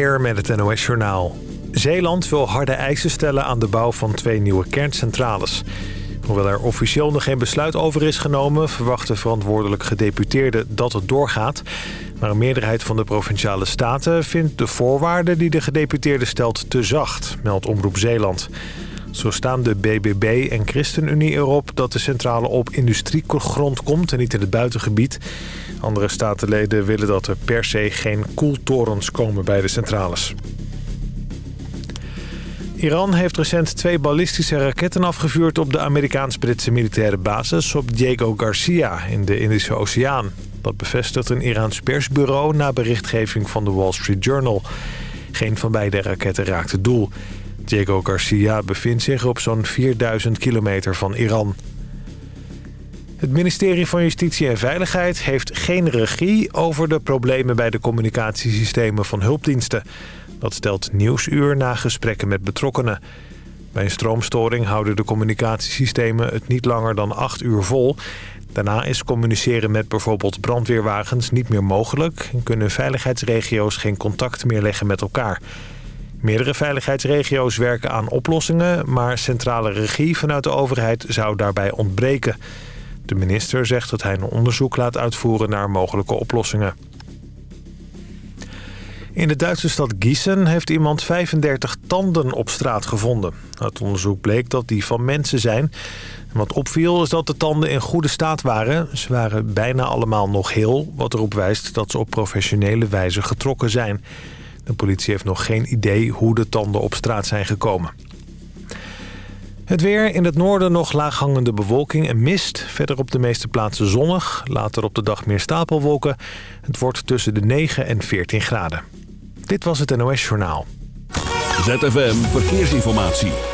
Meer met het NOS-journaal. Zeeland wil harde eisen stellen aan de bouw van twee nieuwe kerncentrales. Hoewel er officieel nog geen besluit over is genomen... verwachten verantwoordelijk gedeputeerden dat het doorgaat. Maar een meerderheid van de Provinciale Staten vindt de voorwaarden... die de gedeputeerde stelt te zacht, meldt Omroep Zeeland. Zo staan de BBB en ChristenUnie erop dat de centrale op industriegrond komt... en niet in het buitengebied... Andere statenleden willen dat er per se geen koeltorens komen bij de centrales. Iran heeft recent twee ballistische raketten afgevuurd op de Amerikaans-Britse militaire basis op Diego Garcia in de Indische Oceaan. Dat bevestigt een Iraans persbureau na berichtgeving van de Wall Street Journal. Geen van beide raketten raakte doel. Diego Garcia bevindt zich op zo'n 4000 kilometer van Iran. Het ministerie van Justitie en Veiligheid heeft geen regie over de problemen bij de communicatiesystemen van hulpdiensten. Dat stelt Nieuwsuur na gesprekken met betrokkenen. Bij een stroomstoring houden de communicatiesystemen het niet langer dan acht uur vol. Daarna is communiceren met bijvoorbeeld brandweerwagens niet meer mogelijk... en kunnen veiligheidsregio's geen contact meer leggen met elkaar. Meerdere veiligheidsregio's werken aan oplossingen... maar centrale regie vanuit de overheid zou daarbij ontbreken... De minister zegt dat hij een onderzoek laat uitvoeren naar mogelijke oplossingen. In de Duitse stad Gießen heeft iemand 35 tanden op straat gevonden. Uit onderzoek bleek dat die van mensen zijn. wat opviel is dat de tanden in goede staat waren. Ze waren bijna allemaal nog heel, wat erop wijst dat ze op professionele wijze getrokken zijn. De politie heeft nog geen idee hoe de tanden op straat zijn gekomen. Het weer in het noorden nog laaghangende bewolking en mist. Verder op de meeste plaatsen zonnig. Later op de dag meer stapelwolken. Het wordt tussen de 9 en 14 graden. Dit was het NOS Journaal. ZFM Verkeersinformatie.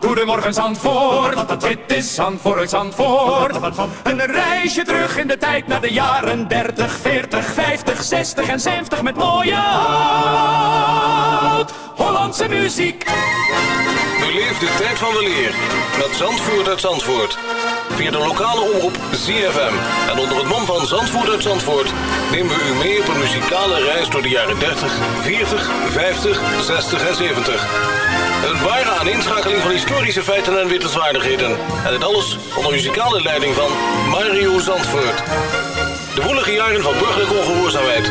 Goedemorgen Zandvoort, dit is Zandvoort uit Zandvoort. Een reisje terug in de tijd naar de jaren 30, 40, 50, 60 en 70 met mooie oud-Hollandse muziek. Beleef de tijd van de leer met Zandvoort uit Zandvoort. Via de lokale omroep ZFM. En onder het mom van Zandvoort uit Zandvoort nemen we u mee op een muzikale reis door de jaren 30, 40, 50, 60 en 70. Een ware aaninschakeling van historische feiten en wittelswaardigheden. En dit alles onder muzikale leiding van Mario Zandvoort. De woelige jaren van burgerlijke ongehoorzaamheid,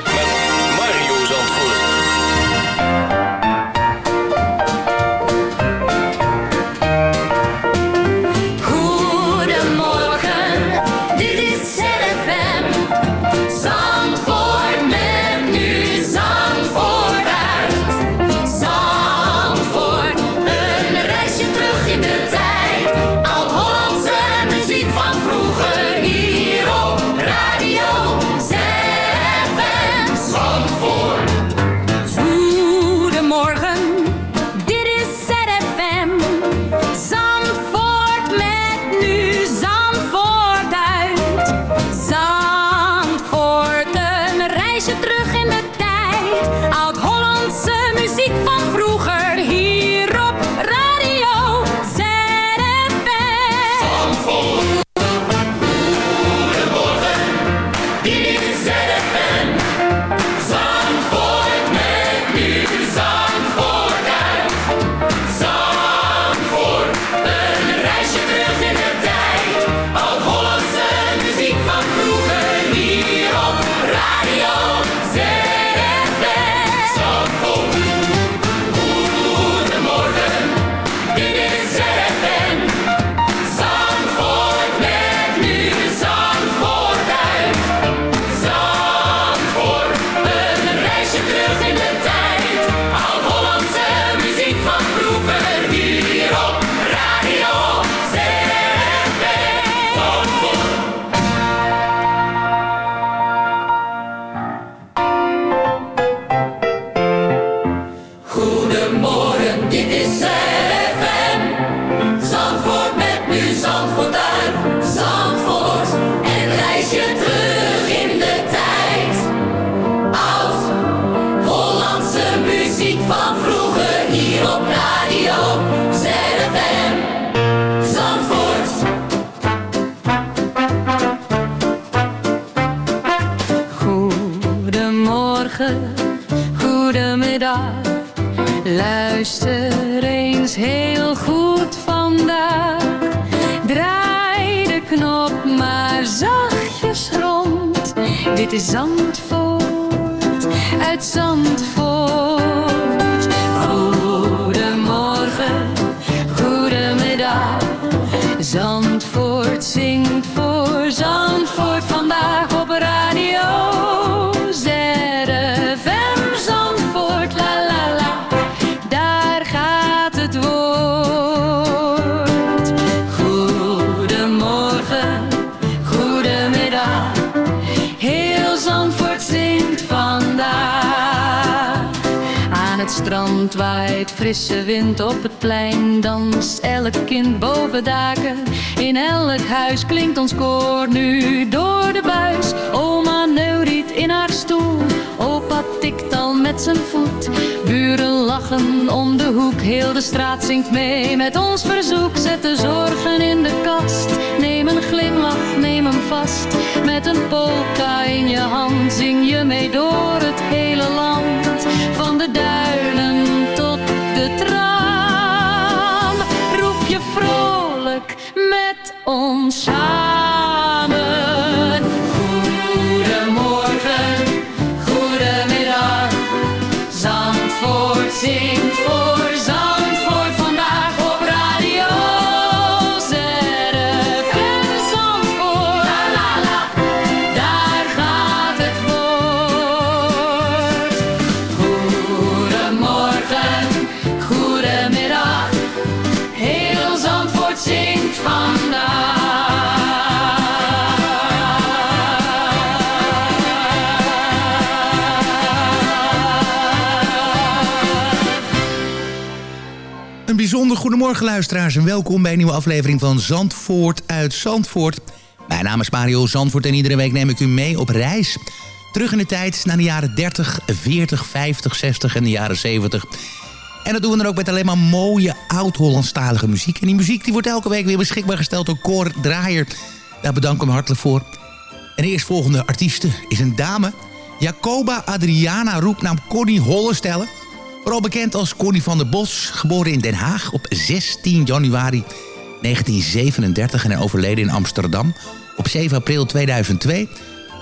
waait frisse wind op het plein. Danst elk kind boven daken. In elk huis klinkt ons koor nu door de buis. Oma neuriet in haar stoel. Opa tikt al met zijn voet. Buren lachen om de hoek. Heel de straat zingt mee met ons verzoek. Zet de zorgen in de kast. Neem een glimlach, neem hem vast. Met een polka in je hand zing je mee door het hele land. Van de duinen ons goedemorgen luisteraars en welkom bij een nieuwe aflevering van Zandvoort uit Zandvoort. Mijn naam is Mario Zandvoort en iedere week neem ik u mee op reis. Terug in de tijd naar de jaren 30, 40, 50, 60 en de jaren 70. En dat doen we dan ook met alleen maar mooie oud-Hollandstalige muziek. En die muziek die wordt elke week weer beschikbaar gesteld door Cor Draaier. Daar bedank ik hem hartelijk voor. En de eerstvolgende artieste is een dame. Jacoba Adriana roepnaam Connie Hollestelle. Vooral bekend als Connie van der Bos. Geboren in Den Haag op 16 januari 1937 en overleden in Amsterdam op 7 april 2002.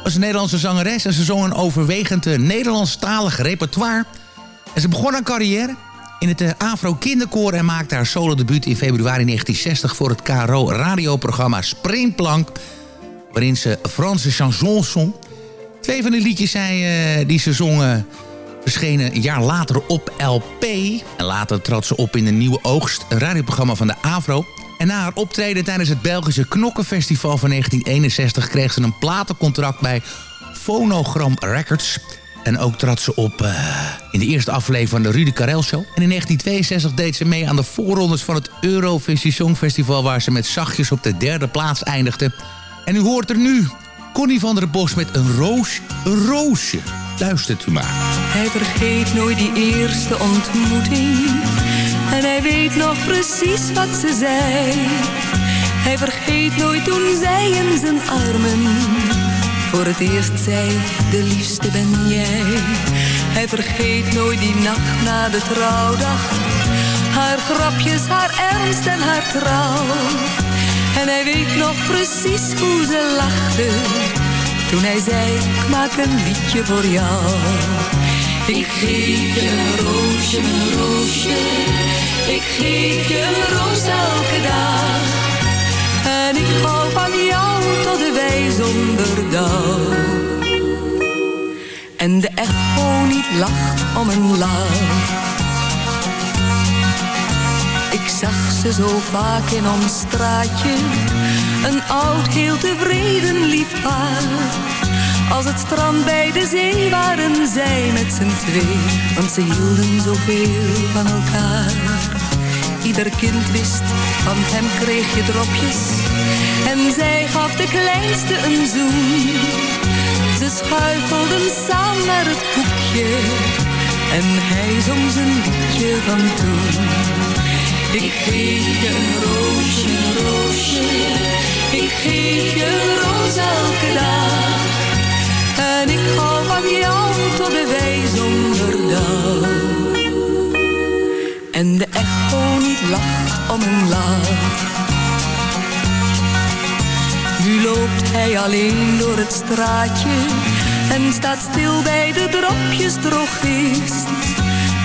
Was een Nederlandse zangeres en ze zong een overwegend Nederlandstalig repertoire. En ze begon haar carrière in het eh, Afro Kinderkoor en maakte haar solodebuut in februari 1960 voor het KRO radioprogramma Springplank, waarin ze Franse chansons zong. Twee van de liedjes zij, eh, die ze zongen verschenen een jaar later op LP. En later trad ze op in de Nieuwe Oogst, een radioprogramma van de AVRO. En na haar optreden tijdens het Belgische Knokkenfestival van 1961... kreeg ze een platencontract bij Phonogram Records. En ook trad ze op eh, in de eerste aflevering van de Rudy Karel Show. En in 1962 deed ze mee aan de voorrondes van het Eurovisie Songfestival... waar ze met zachtjes op de derde plaats eindigde. En u hoort er nu Connie van der Bos met een roos, een roosje. Luistert u maar. Hij vergeet nooit die eerste ontmoeting. En hij weet nog precies wat ze zei. Hij vergeet nooit toen zij in zijn armen voor het eerst zei, de liefste ben jij. Hij vergeet nooit die nacht na de trouwdag. Haar grapjes, haar ernst en haar trouw. En hij weet nog precies hoe ze lachte. Toen hij zei, ik maak een liedje voor jou. Ik geef je een roosje, een roosje. Ik geef je een roos elke dag. En ik hou van jou tot de wij zonder. En de echo niet lacht om een lach. Ik zag ze zo vaak in ons straatje. Een oud, heel tevreden lief paar. Als het strand bij de zee waren zij met z'n twee. Want ze hielden zoveel van elkaar. Ieder kind wist, van hem kreeg je dropjes. En zij gaf de kleinste een zoen. Ze schuifelden samen naar het hoekje. En hij zong zijn liedje van toen. Ik je een roosje, roosje. Ik geef je een roos elke dag. En ik hou van jou tot de wijzonderdag. En de echo niet lacht om een lach. Nu loopt hij alleen door het straatje en staat stil bij de dropjes drogist.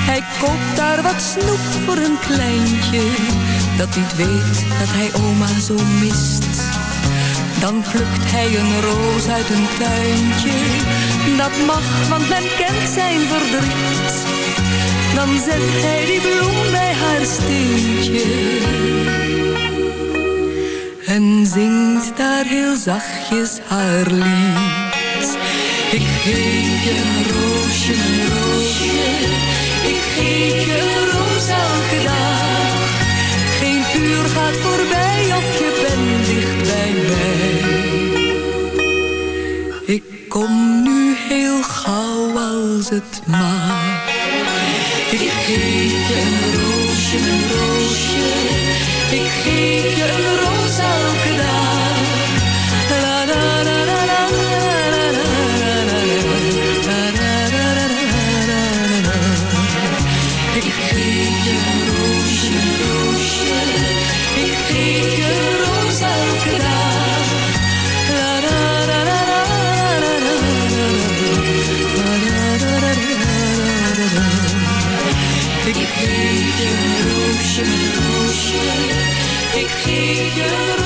Hij koopt daar wat snoep voor een kleintje dat niet weet dat hij oma zo mist. Dan plukt hij een roos uit een tuintje, dat mag, want men kent zijn verdriet. Dan zet hij die bloem bij haar steentje en zingt daar heel zachtjes haar lied. Ik geef je een roosje, een roosje, ik geef je een roos elke dag. Uur gaat voorbij of je bent dicht bij mij. Ik kom nu heel gauw als het mag. Ik geef je een roosje, een roosje, ik geef je een roos elke dag. need you.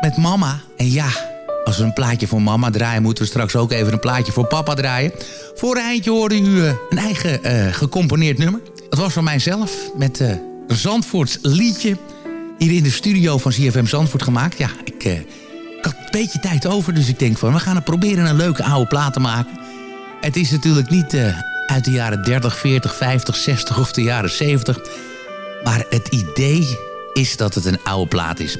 Met mama. En ja, als we een plaatje voor mama draaien... moeten we straks ook even een plaatje voor papa draaien. Voor Heintje hoorde u uh, een eigen uh, gecomponeerd nummer. Dat was van mijzelf met uh, Zandvoorts liedje... hier in de studio van CFM Zandvoort gemaakt. Ja, ik had een beetje tijd over, dus ik denk van... we gaan het proberen een leuke oude plaat te maken. Het is natuurlijk niet uit de jaren 30, 40, 50, 60 of de jaren 70... Maar het idee is dat het een oude plaat is.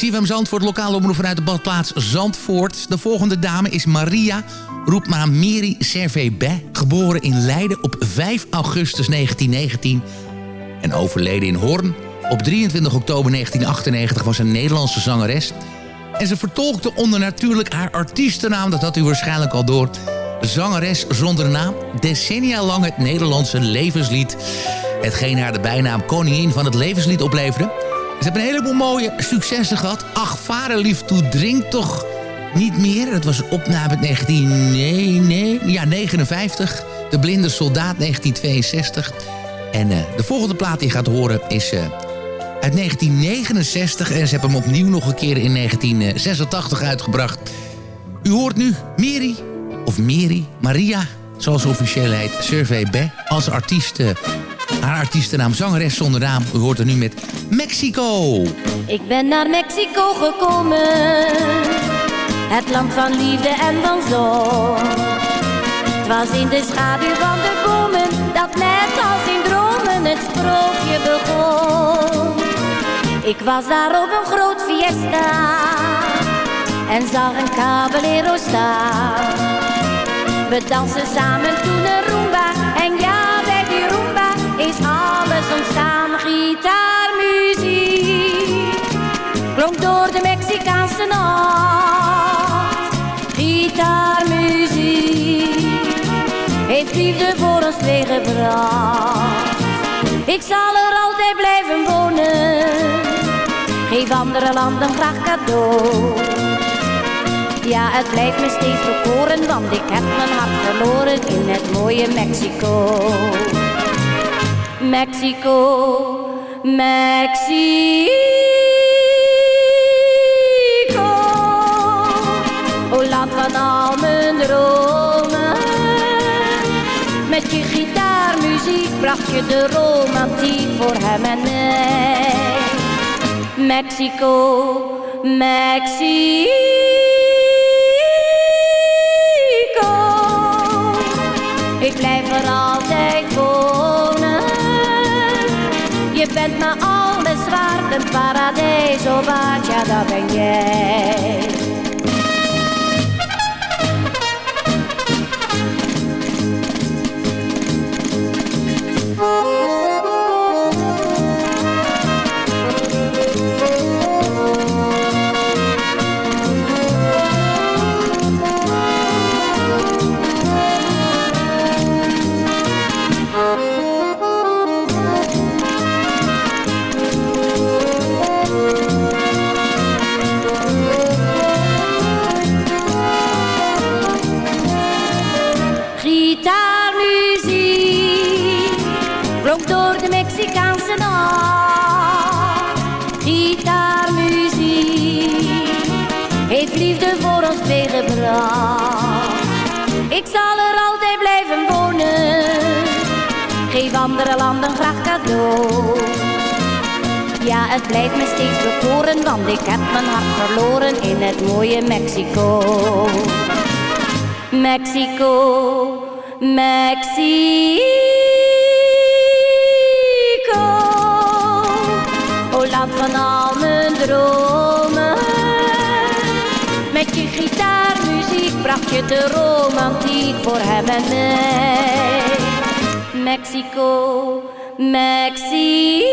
CFM Zandvoort, lokale omroep vanuit de badplaats Zandvoort. De volgende dame is Maria Roepma Miri Servé-Bé. Geboren in Leiden op 5 augustus 1919 en overleden in Hoorn. Op 23 oktober 1998 was een Nederlandse zangeres. En ze vertolkte onder natuurlijk haar artiestennaam, dat had u waarschijnlijk al door. Zangeres zonder naam, decennia lang het Nederlandse levenslied. Hetgeen haar de bijnaam koningin van het levenslied opleverde. Ze hebben een heleboel mooie successen gehad. Ach, vaderlief toe drink toch niet meer. Dat was opname uit 19... Nee, nee, ja, 59. De Blinde Soldaat 1962. En uh, de volgende plaat die je gaat horen is... Uh, uit 1969 en ze hebben hem opnieuw nog een keer in 1986 uitgebracht. U hoort nu Miri, of Miri, Maria, zoals officieel heet, Survey Be, als artiest uh, haar artiestennaam, zangeres zonder naam. U hoort er nu met Mexico. Ik ben naar Mexico gekomen. Het land van liefde en van zon. Het was in de schaduw van de bomen. Dat net als in dromen het sprookje begon. Ik was daar op een groot fiesta. En zag een caballero staan. We dansen samen toen een rumba. En ja, ontstaan. Gitaarmuziek klonk door de Mexicaanse nacht. Gitaarmuziek heeft liefde voor ons tegengebracht. Ik zal er altijd blijven wonen. Geef andere landen graag cadeau. Ja, het blijft me steeds bekoren, want ik heb mijn hart verloren in het mooie Mexico. Mexico, Mexico. O land van al mijn dromen. Met je gitaarmuziek bracht je de romantiek voor hem en mij. Mexico, Mexico. Paradijs, oh wat, andere landen graag cadeau. Ja, het blijft me steeds bekoren, want ik heb mijn hart verloren in het mooie Mexico. Mexico, Mexico. Oh, land van al mijn dromen. Met je gitaarmuziek bracht je de romantiek voor hem en mij. Mexico, Mexico.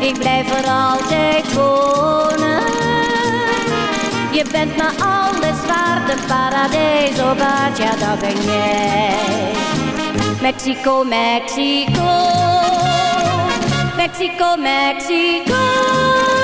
Ik blijf er altijd wonen. Je bent me alles waard, de paradijs op aard, ja dat ben jij. Mexico, Mexico, Mexico, Mexico.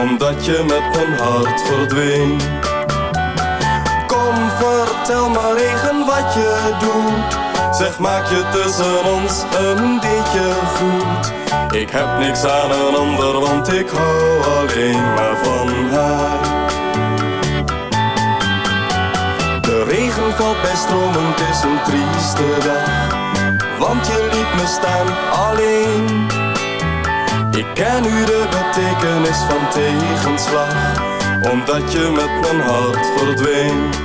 omdat je met mijn hart verdween. Kom, vertel maar regen wat je doet. Zeg, maak je tussen ons een beetje goed. Ik heb niks aan een ander, want ik hou alleen maar van haar. De regen valt bij stromen, het is een trieste dag. Want je liet me staan alleen. Ik ken nu de betekenis van tegenslag, omdat je met mijn hart verdween.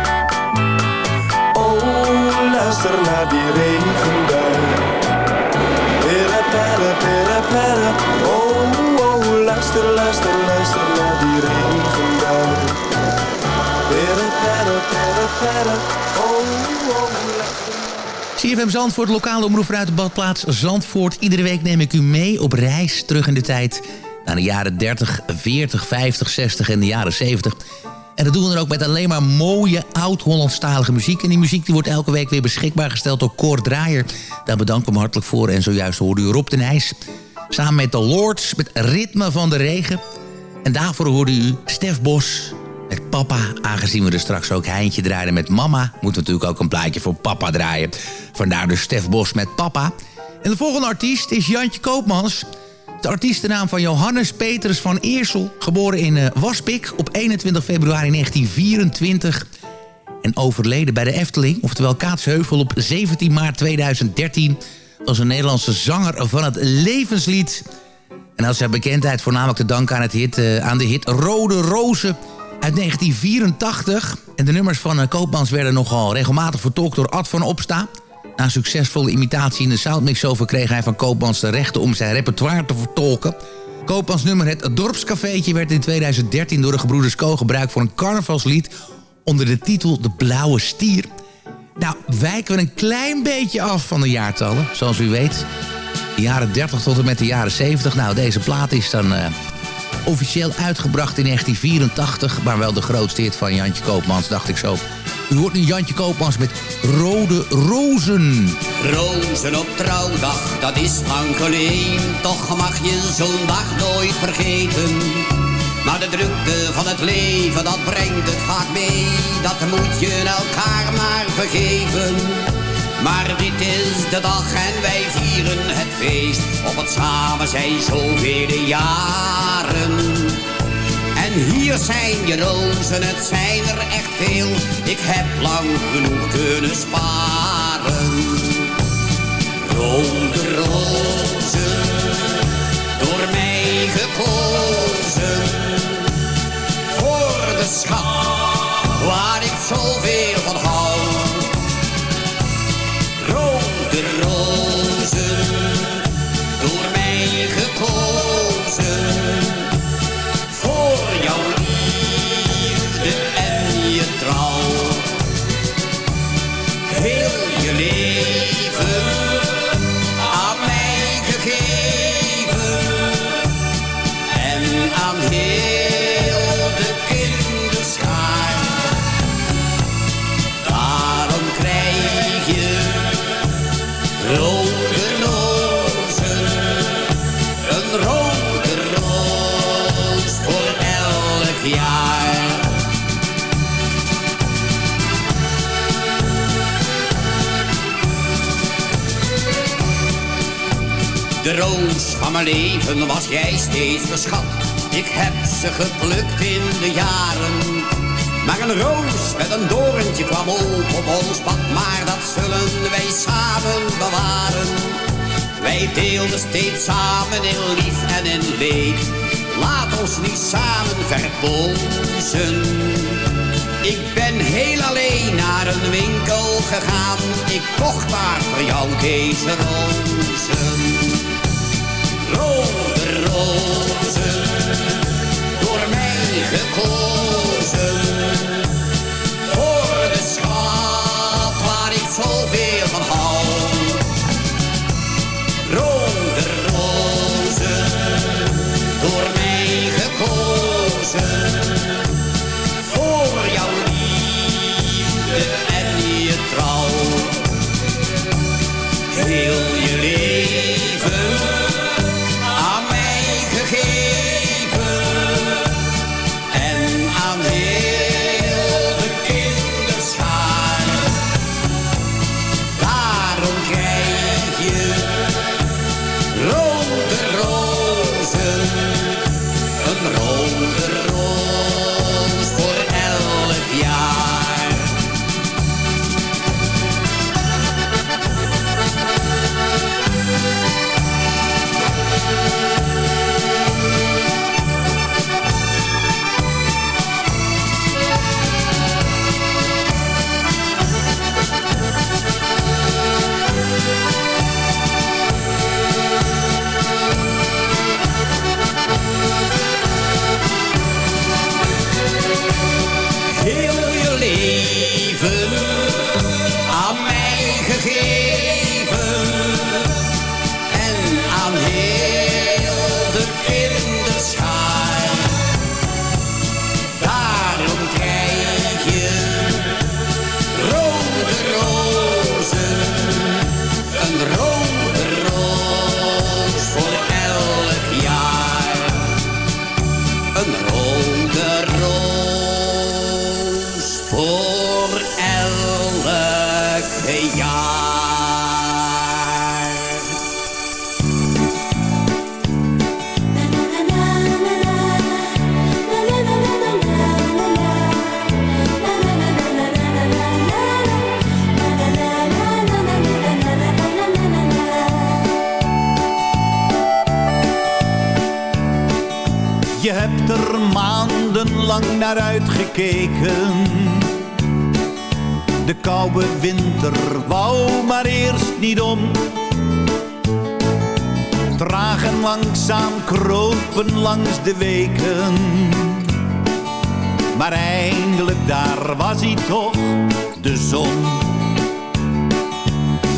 naar die regenbui. Oh, oh, luister, luister, naar die regenbui. Oh, oh. CFM Zandvoort, lokale omroep vanuit badplaats Zandvoort. Iedere week neem ik u mee op reis terug in de tijd... naar de jaren 30, 40, 50, 60 en de jaren 70... En dat doen we dan ook met alleen maar mooie oud-Hollandstalige muziek. En die muziek die wordt elke week weer beschikbaar gesteld door Cor Draaier. Daar bedank ik hem hartelijk voor. En zojuist hoorde u Rob de Nijs. Samen met de Lords, met Ritme van de Regen. En daarvoor hoorde u Stef Bos met Papa. Aangezien we er straks ook Heintje draaien met Mama... moeten we natuurlijk ook een plaatje voor Papa draaien. Vandaar dus Stef Bos met Papa. En de volgende artiest is Jantje Koopmans... De artiestennaam van Johannes Petrus van Eersel. Geboren in uh, Waspik op 21 februari 1924. En overleden bij de Efteling, oftewel Kaatsheuvel op 17 maart 2013. Was een Nederlandse zanger van het levenslied. En als zijn bekendheid voornamelijk te danken aan, het hit, uh, aan de hit Rode Rozen uit 1984. En de nummers van uh, Koopmans werden nogal regelmatig vertolkt door Ad van Opsta. Na succesvolle imitatie in de Soundmix over kreeg hij van Koopmans de rechten om zijn repertoire te vertolken. Koopmans nummer Het Dorpscafeetje werd in 2013 door de gebroeders Ko gebruikt voor een carnavalslied onder de titel De Blauwe Stier. Nou, wijken we een klein beetje af van de jaartallen, zoals u weet. De jaren 30 tot en met de jaren 70. Nou, deze plaat is dan uh, officieel uitgebracht in 1984... maar wel de grootste hit van Jantje Koopmans, dacht ik zo. U hoort nu Jantje Koopmans met Rode Rozen. Rozen op trouwdag, dat is lang. Toch mag je zo'n dag nooit vergeten. Maar de drukte van het leven, dat brengt het vaak mee. Dat moet je elkaar maar vergeven. Maar dit is de dag en wij vieren het feest. Op het samen zijn zoveel jaren. En hier zijn je rozen, het zijn er echt veel. Ik heb lang genoeg kunnen sparen. Rode rozen, door mij gekozen. Voor de schat, waar ik mijn leven was jij steeds geschat. Ik heb ze geplukt in de jaren. Maar een roos met een doorntje kwam op op ons pad. Maar dat zullen wij samen bewaren. Wij deelden steeds samen in lief en in leed. Laat ons niet samen verpozen. Ik ben heel alleen naar een winkel gegaan. Ik kocht daar voor jou deze rozen. Rode rozen, door mij gekozen. Een rode maandenlang naar uitgekeken. De koude winter wou maar eerst niet om. Traag en langzaam kropen langs de weken. Maar eindelijk daar was hij toch, de zon.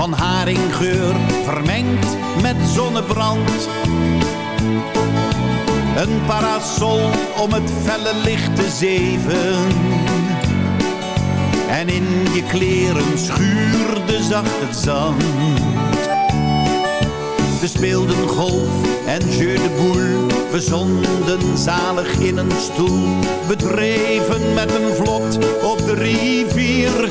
Van haringgeur vermengd met zonnebrand. Een parasol om het felle licht te zeven. En in je kleren schuurde zacht het zand. We speelden golf en jeu de boule. We zonden zalig in een stoel. We dreven met een vlot op de rivier.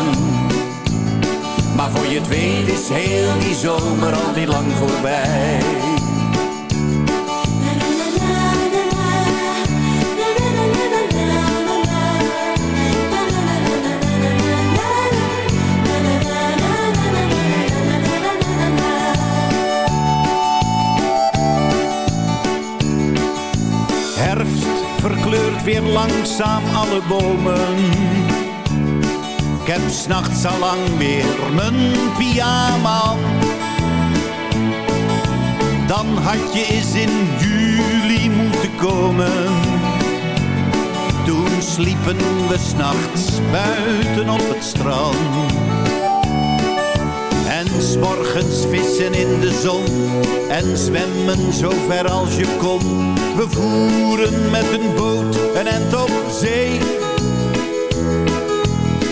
je het weet is heel die zomer al niet lang voorbij. Herfst verkleurt weer langzaam alle bomen heb s'nachts al lang weer mijn pyjama Dan had je eens in juli moeten komen. Toen sliepen we s'nachts buiten op het strand. En s'morgens vissen in de zon en zwemmen zo ver als je kon. We voeren met een boot een end op zee.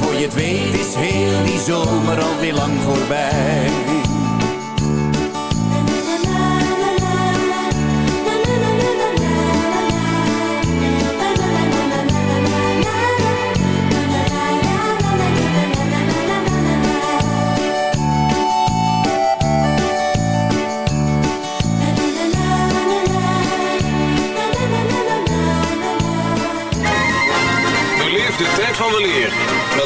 Voor je het weet is heel die zomer alweer lang voorbij.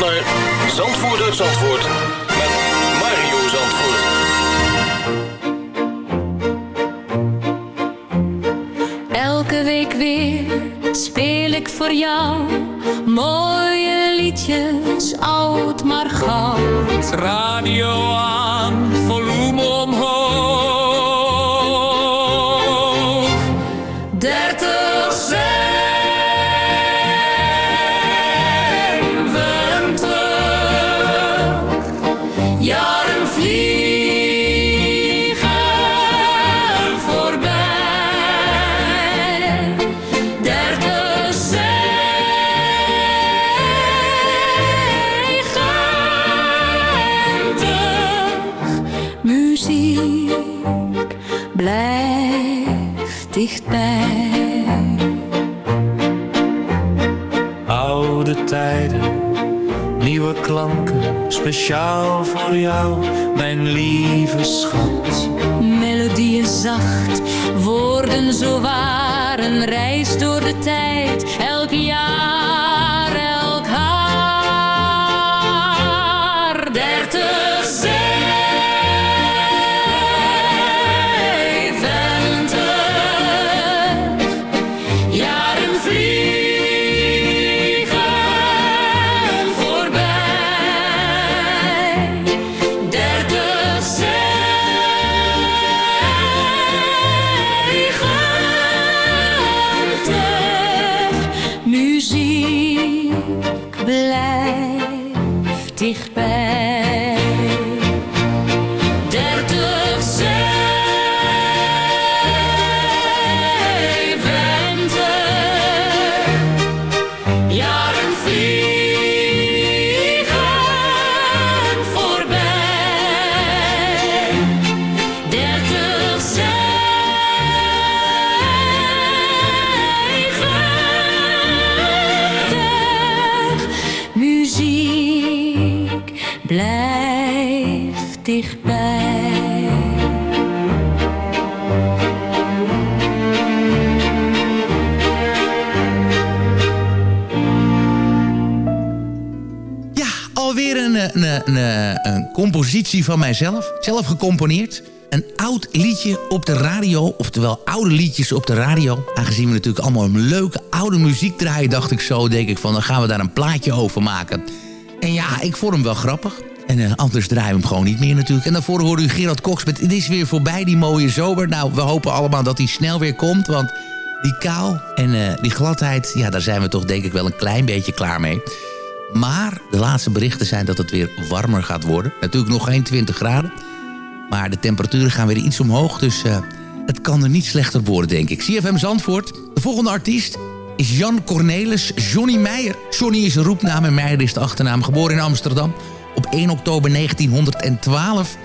naar Zandvoort uit Zandvoort met Mario Zandvoort. Elke week weer speel ik voor jou mooie liedjes, oud maar goud. Radio aan, volume speciaal voor jou, mijn lieve schat. Melodieën zacht, woorden zo waar, een reis door de tijd, van mijzelf. Zelf gecomponeerd. een oud liedje op de radio. Oftewel oude liedjes op de radio. Aangezien we natuurlijk allemaal een leuke oude muziek draaien... dacht ik zo, denk ik van, dan gaan we daar een plaatje over maken. En ja, ik vond hem wel grappig. En uh, anders draaien we hem gewoon niet meer natuurlijk. En daarvoor hoorde u Gerard Cox met... Het is weer voorbij, die mooie zomer. Nou, we hopen allemaal dat hij snel weer komt, want... Die kou en uh, die gladheid, ja, daar zijn we toch denk ik wel een klein beetje klaar mee. Maar de laatste berichten zijn dat het weer warmer gaat worden. Natuurlijk nog geen 20 graden. Maar de temperaturen gaan weer iets omhoog. Dus uh, het kan er niet slechter worden, denk ik. CFM Zandvoort. De volgende artiest is Jan Cornelis Johnny Meijer. Johnny is een roepnaam en Meijer is de achternaam. Geboren in Amsterdam op 1 oktober 1912.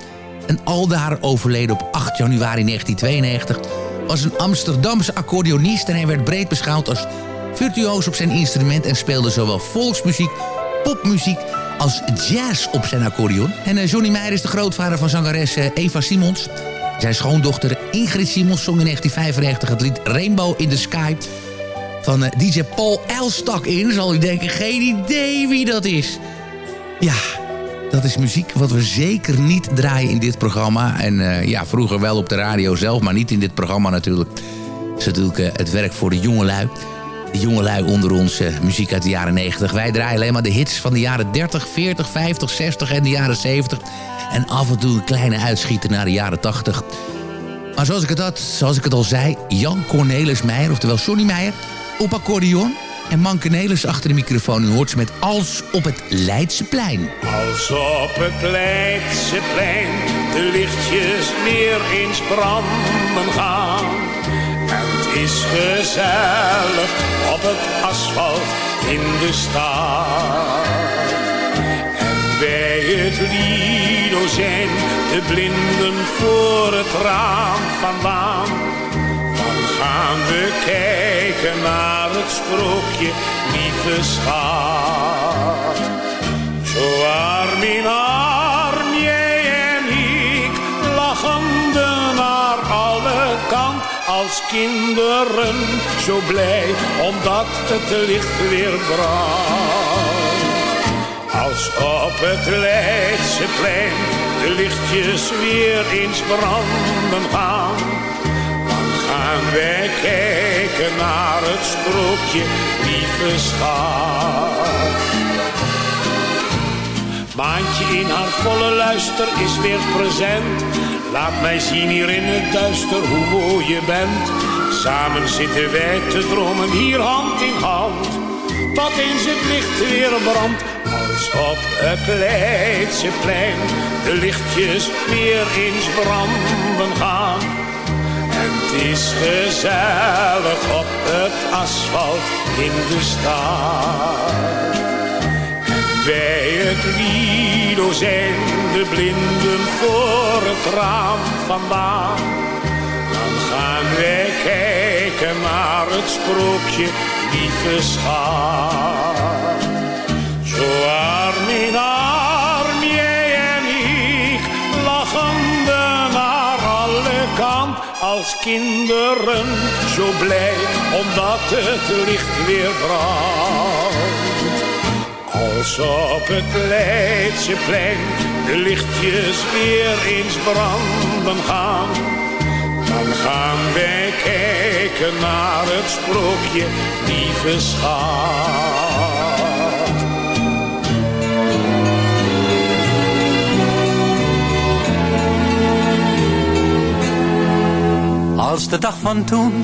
En aldaar overleden op 8 januari 1992. Was een Amsterdamse accordeonist en hij werd breed beschouwd als virtuoos op zijn instrument... en speelde zowel volksmuziek, popmuziek als jazz op zijn accordeon. En uh, Johnny Meijer is de grootvader van zangeres uh, Eva Simons. Zijn schoondochter Ingrid Simons zong in 1995 het lied Rainbow in the Sky... van uh, DJ Paul Elstak in. Zal u denken, geen idee wie dat is. Ja, dat is muziek wat we zeker niet draaien in dit programma. En ja, vroeger wel op de radio zelf, maar niet in dit programma natuurlijk. Het is natuurlijk het werk voor de jongelui de jongelui onder ons uh, muziek uit de jaren 90. Wij draaien alleen maar de hits van de jaren 30, 40, 50, 60 en de jaren 70. En af en toe een kleine uitschieter naar de jaren 80. Maar zoals ik het had, zoals ik het al zei... Jan Cornelis Meijer, oftewel Sonny Meijer, op accordeon... En Man Cornelis achter de microfoon en hoort ze met Als op het Leidseplein. Als op het Leidseplein de lichtjes meer eens branden gaan is gezellig op het asfalt in de stad. En bij het Lido zijn de blinden voor het raam vandaan. Dan gaan we kijken naar het sprookje, lieve schat. Zo arm in arm, als kinderen zo blij omdat het licht weer brandt. Als op het Leidseplein de lichtjes weer eens branden gaan. Dan gaan wij kijken naar het sprookje, lieve schat. Maantje in haar volle luister is weer present Laat mij zien hier in het duister hoe mooi je bent. Samen zitten wij te dromen hier hand in hand. Tot eens het licht weer brandt. Als op het Leidseplein de lichtjes weer eens branden gaan. En het is gezellig op het asfalt in de stad. Bij het Zijn de blinden voor het raam vandaan. Dan gaan wij kijken naar het sprookje, lieve schat. Zo arm in arm, jij en ik, lachende naar alle kant. Als kinderen zo blij, omdat het licht weer brandt. Als op het Leidseplein de lichtjes weer eens branden gaan. Dan gaan wij kijken naar het sprookje, lieve schat. Als de dag van toen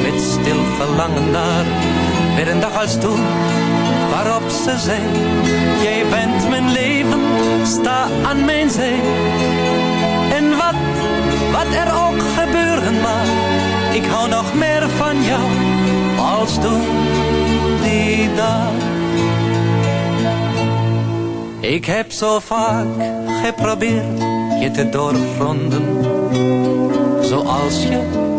stil verlangen naar. Weer een dag als toen waarop ze zei. Jij bent mijn leven, sta aan mijn zee. En wat, wat er ook gebeuren mag. Ik hou nog meer van jou als toen die dag. Ik heb zo vaak geprobeerd je te doorgronden. Zoals je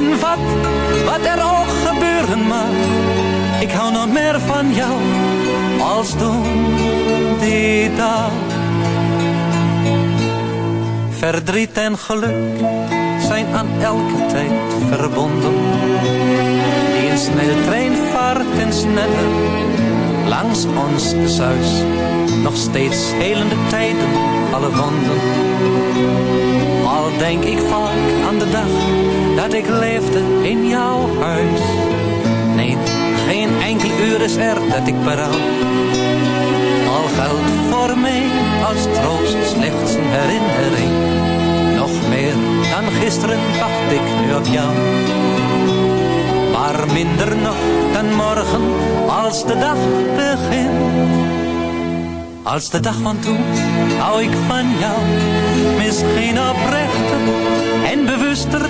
En wat, wat er ook gebeuren mag, ik hou nog meer van jou als toen die dag. Verdriet en geluk zijn aan elke tijd verbonden. Die een snelle trein vaart en sneller langs ons zuis. Nog steeds helende tijden, alle wonden. Al denk ik vaak aan de dag dat ik leefde in jouw huis. Nee, geen enkel uur is er dat ik berouw. Al geldt voor mij als troost slechts een herinnering. Nog meer dan gisteren wacht ik nu op jou. Maar minder nog dan morgen als de dag begint. Als de dag van toen hou ik van jou, misschien oprechter en bewuster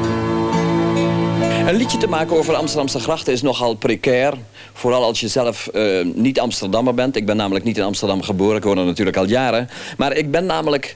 Een liedje te maken over de Amsterdamse grachten is nogal precair. Vooral als je zelf uh, niet Amsterdammer bent. Ik ben namelijk niet in Amsterdam geboren. Ik woon er natuurlijk al jaren. Maar ik ben namelijk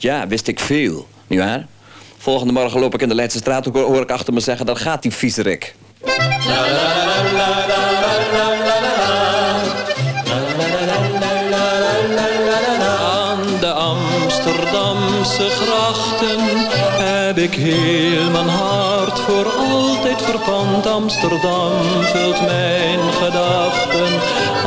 Ja, wist ik veel, nietwaar? Volgende morgen loop ik in de Leidse straat... hoor ik achter me zeggen, daar gaat die viezerik. Aan de Amsterdamse grachten heb ik heel mijn hart voor altijd verpand. Amsterdam vult mijn gedachten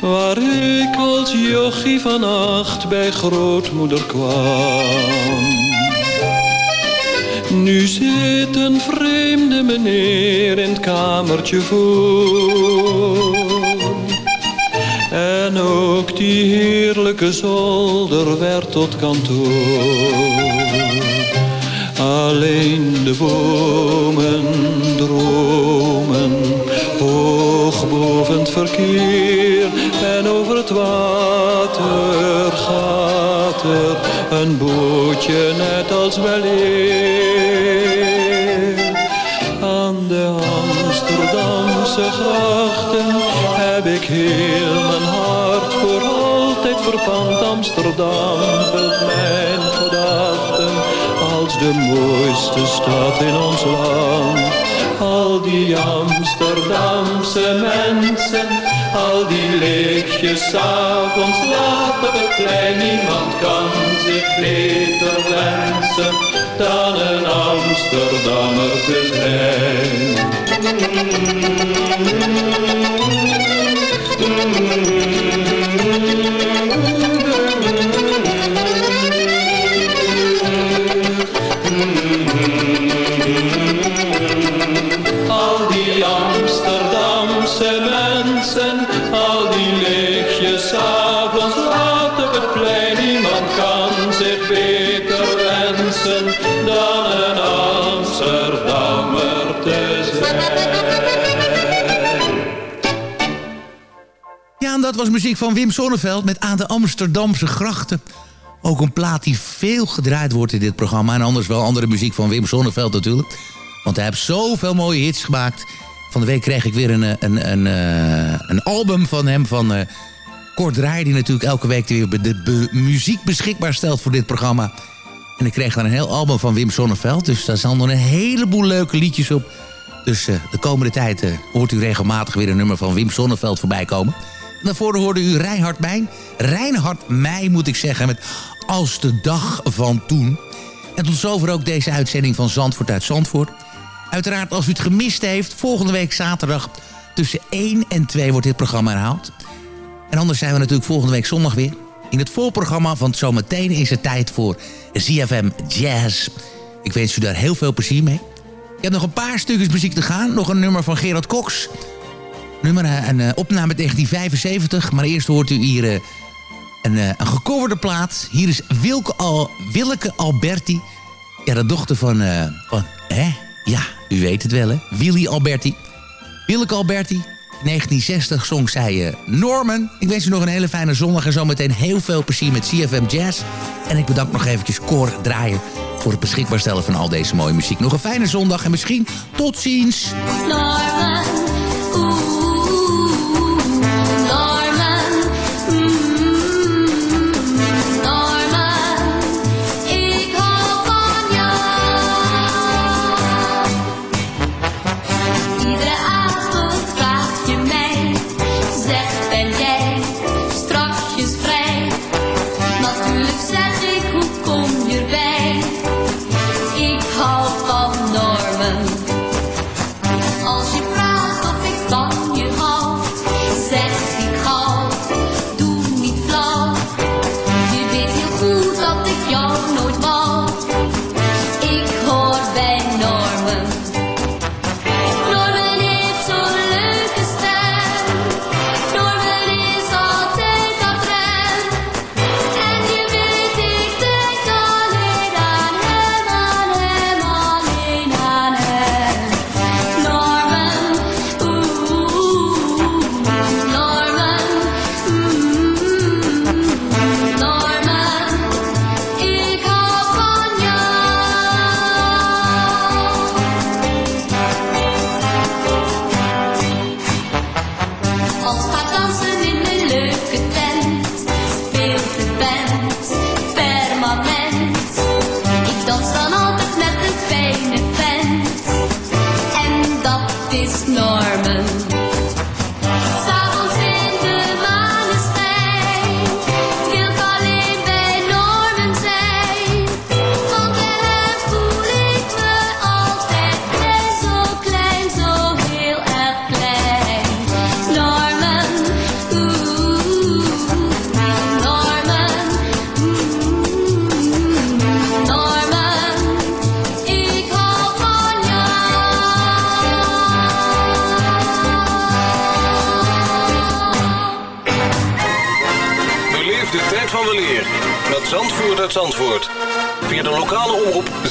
Waar ik als jochie van acht bij grootmoeder kwam. Nu zit een vreemde meneer in het kamertje voor. En ook die heerlijke zolder werd tot kantoor. Alleen de bomen dromen hoog boven het verkeer. Over het water gaat er een bootje net als weleer. Aan de Amsterdamse grachten heb ik heel mijn hart voor altijd verpand. Amsterdam vult mijn gedachten als de mooiste stad in ons land. Al die Amsterdamse mensen, al die lichtjes avonds laat op het plein. Niemand kan zich beter wensen dan een Amsterdammer te zijn. Was muziek van Wim Sonneveld met Aan de Amsterdamse Grachten. Ook een plaat die veel gedraaid wordt in dit programma. En anders wel andere muziek van Wim Sonneveld natuurlijk. Want hij heeft zoveel mooie hits gemaakt. Van de week kreeg ik weer een, eh, een, een, eh, een album van hem. Van uh, Kort Draai. Die natuurlijk elke week weer de muziek beschikbaar stelt voor dit programma. En ik kreeg daar een heel album van Wim Sonneveld. Dus daar staan nog een heleboel leuke liedjes op. Dus de komende tijd hoort u regelmatig weer een nummer van Wim Sonneveld voorbij komen. Daarvoor hoorde u Reinhard Mijn. Reinhard Meij moet ik zeggen. Met Als de dag van toen. En tot zover ook deze uitzending van Zandvoort uit Zandvoort. Uiteraard als u het gemist heeft, volgende week zaterdag tussen 1 en 2 wordt dit programma herhaald. En anders zijn we natuurlijk volgende week zondag weer. In het voorprogramma van zometeen is het tijd voor ZFM Jazz. Ik wens u daar heel veel plezier mee. Ik heb nog een paar stukjes muziek te gaan. Nog een nummer van Gerard Cox. Nummer, een uh, opname 1975. Maar eerst hoort u hier uh, een, uh, een gecoverde plaat. Hier is Wilke, Al, Willeke Alberti. Ja, de dochter van... van hè? Ja, u weet het wel, hè? Willy Alberti. Willeke Alberti. In 1960 zong zij Norman. Ik wens u nog een hele fijne zondag en zometeen heel veel plezier met CFM Jazz. En ik bedank nog eventjes Cor Draaien voor het beschikbaar stellen van al deze mooie muziek. Nog een fijne zondag en misschien tot ziens.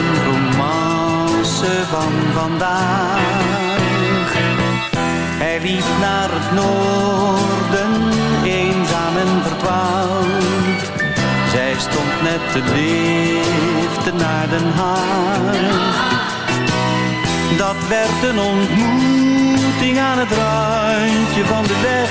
een romance van vandaag. Hij liep naar het noorden, eenzaam en verdwaald. Zij stond net te liften naar Den Haag. Dat werd een ontmoeting aan het randje van de weg.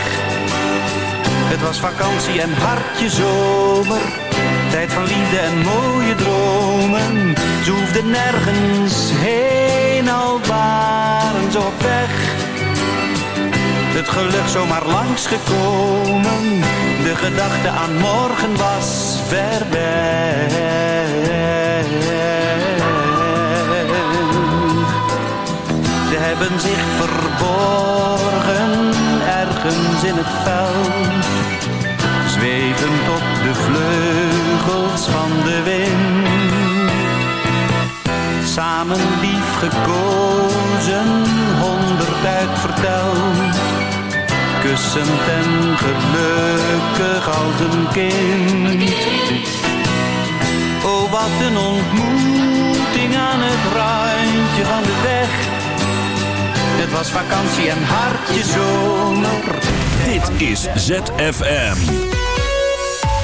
Het was vakantie en hartje zomer. Tijd van liefde en mooie dromen. Ze hoefden nergens heen, al waren op weg. Het geluk zomaar langsgekomen. De gedachte aan morgen was ver weg. Ze hebben zich verborgen ergens in het veld. Zwevend op de vleugels van de wind. Samen lief gekozen, honderd verteld. Kussend en gelukkig als een kind. Oh, wat een ontmoeting aan het randje van de weg. Het was vakantie en hartje zomer. Dit is ZFM.